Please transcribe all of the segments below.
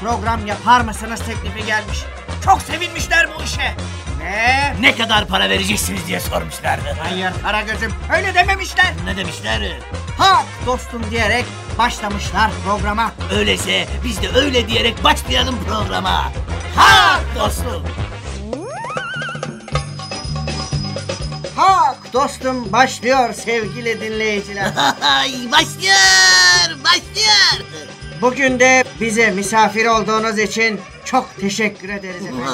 program yapar mısınız teklifi gelmiş. Çok sevinmişler bu işe. Ve Ne kadar para vereceksiniz diye sormuşlardı. hayır Karagöz'üm öyle dememişler. Ne demişler? Ha dostum diyerek başlamışlar programa. Öyleyse biz de öyle diyerek başlayalım programa. Ha dostum. Ha dostum başlıyor sevgili dinleyiciler. Başlıyor, başlıyor. Bugün de bize misafir olduğunuz için çok teşekkür ederiz efendim.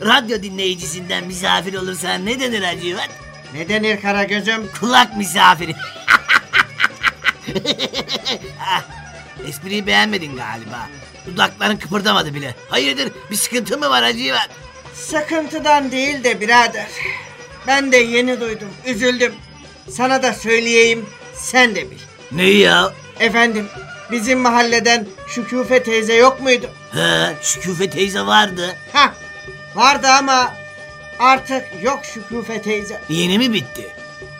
Radyo dinleyicisinden misafir olursan ne denir Hacivat? Ne denir Karagöz'üm? Kulak misafiri. Ah, Espriyi beğenmedin galiba. Dudakların kıpırdamadı bile. Hayırdır bir sıkıntı mı var Hacivat? Sıkıntıdan değil de birader. Ben de yeni duydum, üzüldüm. Sana da söyleyeyim, sen de bil. Ne ya? Efendim, bizim mahalleden Şüküfe teyze yok muydu? He, Şüküfe teyze vardı. Ha, vardı ama artık yok Şüküfe teyze. Yeni mi bitti?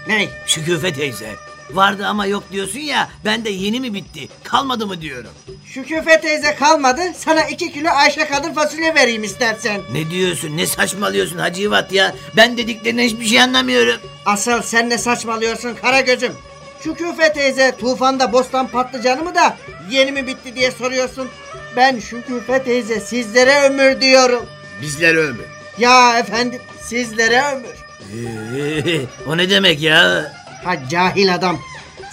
Ney? Şüküfe teyze. Vardı ama yok diyorsun ya ben de yeni mi bitti kalmadı mı diyorum. Şüküfe teyze kalmadı, sana iki kilo Ayşe kadın fasulye vereyim istersen. Ne diyorsun ne saçmalıyorsun Hacivat ya ben dediklerinden hiçbir şey anlamıyorum. Asıl sen ne saçmalıyorsun Karagöz'üm? Şüküfe teyze tufanda bostan patlıcanı mı da yeni mi bitti diye soruyorsun. Ben Şüküfe teyze sizlere ömür diyorum. Bizler ömür. Ya efendim sizlere ömür. Ee, o ne demek ya? Ha cahil adam.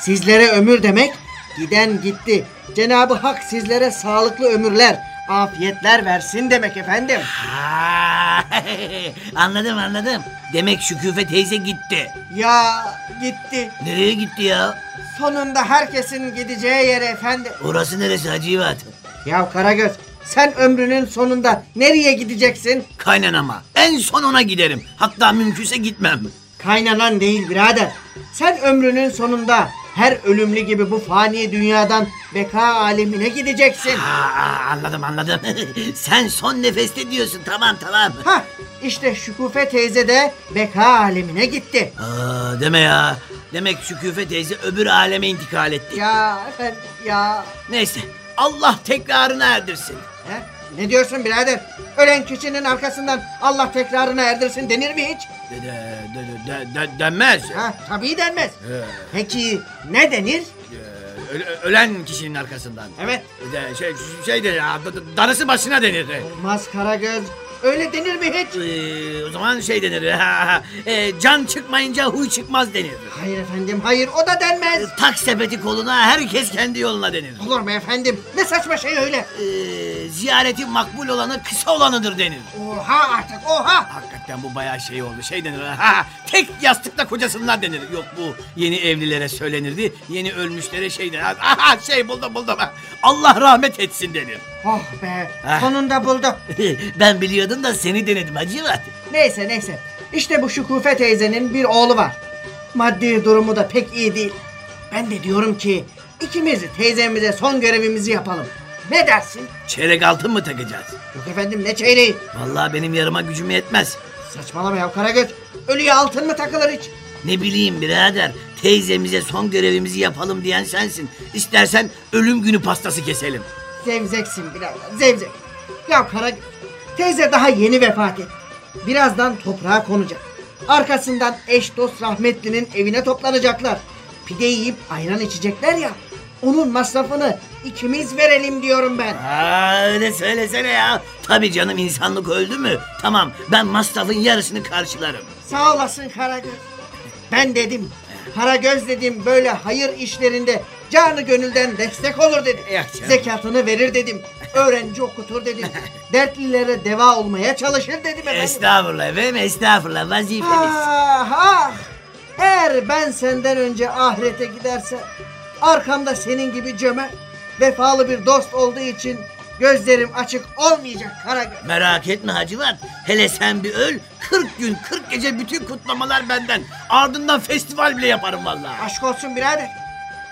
Sizlere ömür demek giden gitti. Cenabı Hak sizlere sağlıklı ömürler, afiyetler versin demek efendim. Ha, anladım anladım. Demek Şüküfe teyze gitti. Ya gitti. Nereye gitti ya? Sonunda herkesin gideceği yere efendim. Orası neresi Hacivat? Ya Karagöz sen ömrünün sonunda nereye gideceksin? Kaynanama. En son ona giderim. Hatta mümkünse gitmem. Kaynanan değil birader. Sen ömrünün sonunda her ölümlü gibi bu fani dünyadan beka alemine gideceksin. Ha, anladım anladım. Sen son nefeste diyorsun tamam tamam. Ha işte Şükufe teyze de beka alemine gitti. Aa, deme ya. Demek Şüküfe teyze öbür aleme intikal etti. Ya efendim ya. Neyse Allah tekrarını erdirsin. He? Ne diyorsun birader? Ölen kişinin arkasından Allah tekrarını erdirsin denir mi hiç? De, de, de, de, de- denmez. Ha, tabii denmez. Ee, Peki ne denir? e, öle- ölen kişinin arkasından. Evet. De, şey, şey de ya, da- da- darısı başına denir. Olmaz Karagöz. Öyle denir mi hiç? Ee, o zaman şey denir. e, can çıkmayınca huy çıkmaz denir. Hayır efendim hayır o da denmez. Tak sepeti koluna herkes kendi yoluna denir. Olur mu efendim? Ne saçma şey öyle. Ee, ziyareti makbul olanı kısa olanıdır denir. Oha artık oha. Hakikaten bu bayağı şey oldu. Şey denir. Ha, tek yastıkta kocasından denir. Yok bu yeni evlilere söylenirdi. Yeni ölmüşlere şey denir. Aha şey buldum buldum. Allah rahmet etsin denir. Oh be Ah. sonunda buldu. ben biliyordum da seni denedim Hacivat. Neyse neyse. İşte bu Şükufe teyzenin bir oğlu var. Maddi durumu da pek iyi değil. Ben de diyorum ki ikimiz teyzemize son görevimizi yapalım. Ne dersin? Çeyrek altın mı takacağız? Yok efendim ne çeyreği? Vallahi benim yarıma gücüm yetmez. Saçmalama ya Karagöz. Ölüye altın mı takılır hiç? Ne bileyim birader. Teyzemize son görevimizi yapalım diyen sensin. İstersen ölüm günü pastası keselim. Zevzeksin birader zevzek. Ya Karagöz teyze daha yeni vefat etti. Birazdan toprağa konacak. Arkasından eş dost rahmetlinin evine toplanacaklar. Pide yiyip ayran içecekler ya. Onun masrafını ikimiz verelim diyorum ben. Aa, öyle söylesene ya. Tabii canım insanlık öldü mü? Tamam ben masrafın yarısını karşılarım. Sağ olasın Karagöz. Ben dedim. Karagöz dedim böyle hayır işlerinde canı gönülden destek olur dedim. Canım. Zekatını verir dedim. öğrenci okutur dedim. Dertlilere deva olmaya çalışır dedim efendim. Estağfurullah efendim estağfurullah vazifemiz. Ah, ah. Eğer ben senden önce ahirete giderse arkamda senin gibi cömert, vefalı bir dost olduğu için gözlerim açık olmayacak Karagöz. Merak etme Hacivat. Hele sen bir öl. 40 gün 40 gece bütün kutlamalar benden. Ardından festival bile yaparım vallahi. Aşk olsun birader.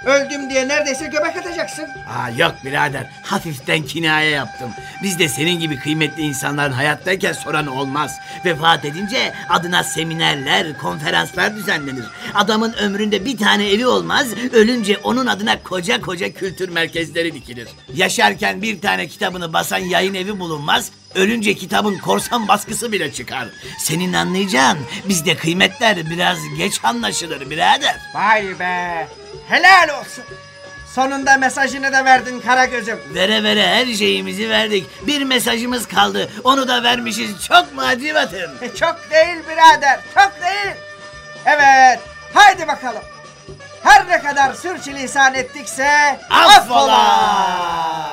Öldüm diye neredeyse göbek atacaksın. Aa, yok birader hafiften kinaye yaptım. Biz de senin gibi kıymetli insanların hayattayken soran olmaz. Vefat edince adına seminerler, konferanslar düzenlenir. Adamın ömründe bir tane evi olmaz, ölünce onun adına koca koca kültür merkezleri dikilir. Yaşarken bir tane kitabını basan yayın evi bulunmaz, ölünce kitabın korsan baskısı bile çıkar. Senin anlayacağın bizde kıymetler biraz geç anlaşılır birader. Vay be. Helal olsun. Sonunda mesajını da verdin Karagöz'üm. Vere vere her şeyimizi verdik. Bir mesajımız kaldı. Onu da vermişiz. Çok mu Hacivat'ım? E, çok değil birader, çok değil. Evet, haydi bakalım. Her ne kadar sürçülisan ettikse Affola!